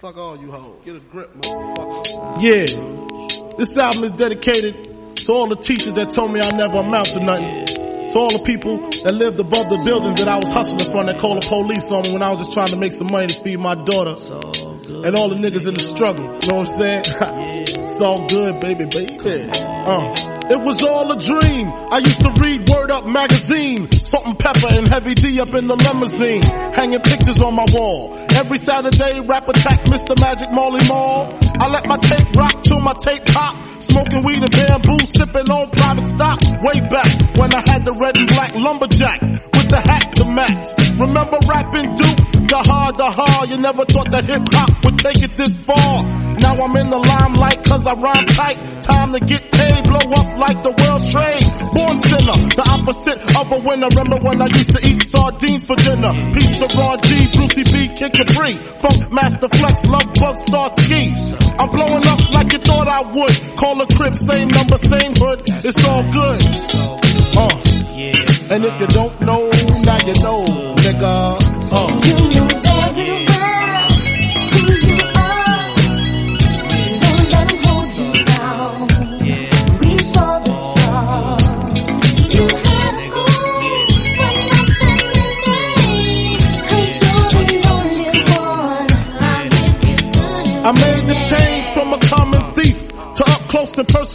Fuck all you hoes. Get a grip, motherfucker. Yeah. This album is dedicated to all the teachers that told me I never amount to nothing. To all the people that lived above the buildings that I was hustling from that called the police on me when I was just trying to make some money to feed my daughter. And all the niggas in the struggle. You know what I'm saying? it's all good, baby, baby. Uh. It was all a dream. I used to read Word Up magazine, Salt and Pepa and Heavy D up in the limousine, hanging pictures on my wall. Every Saturday, rap attack Mr. Magic Marley Marl. I let my tape rock till my tape pop, smoking weed and bamboo, sipping on private stock. Way back when I had the red and black lumberjack with the hat to match. Remember rapping Duke? The hard, the hard. You never thought that hip hop would take it this far. Now I'm in the limelight cause I rhyme tight. Time to get paid, blow up like the world trade. Born sinner, the opposite of a winner. Remember when I used to eat sardines for dinner? Peace to Ron G, Brucie B, Kid Capri. Funkmaster Flex, Love Bug, Star Ski. I'm blowing up like you thought I would. Call a crib, same number, same hood. It's all good. Uh. And if you don't know, now you know, nigga. Uh.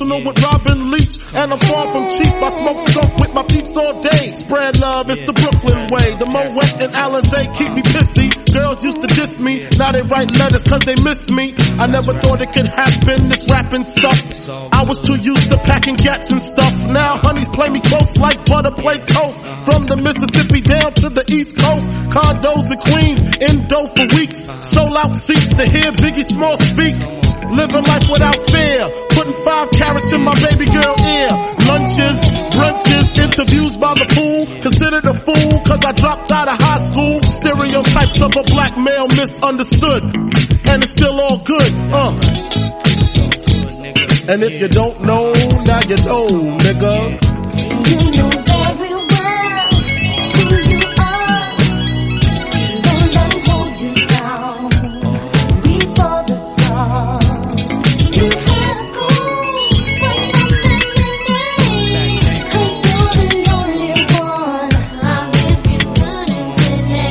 And personal with Robin Leach. And I'm far from cheap. I smoke skunk with my peeps all day. Spread love, it's the Brooklyn way. The Moet and Alizé keep me pissy. Girls used to diss me. Now they write letters cause they miss me. I never thought it could happen, this rapping stuff. I was too used to packing gats and stuff. Now honeys play me close like butter play toast. From the Mississippi down to the East Coast. Condos in Queens, in dough for weeks. Sold out seats to hear Biggie Small speak. Living life without fear. Stereotypes of a black male misunderstood. And it's still all good, uh. And if you don't know, now you know, nigga.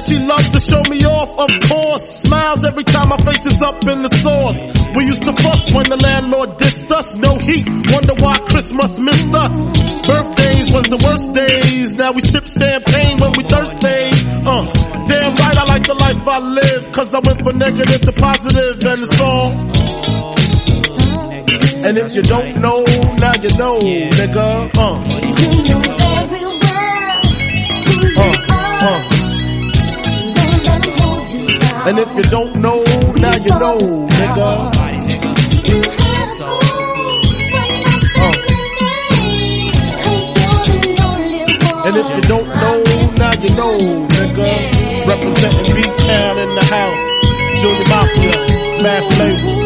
And she loves to show me off, of course. Smiles every time my face is up in the sauce. We used to fuss when the landlord dissed us. No heat, wonder why Christmas missed us. Birthdays was the worst days. Now we sip champagne when we thirsty. Uh, damn right I like the life I live. Cause I went from negative to positive and it's all. And if you don't know, now you know, nigga. Uh, You know very well who you uh, uh. And if you don't know, now you know, nigga. One. And if you don't know, now you know, nigga. Representing B-Town in the house. Junior Mafia, Mad Flavor.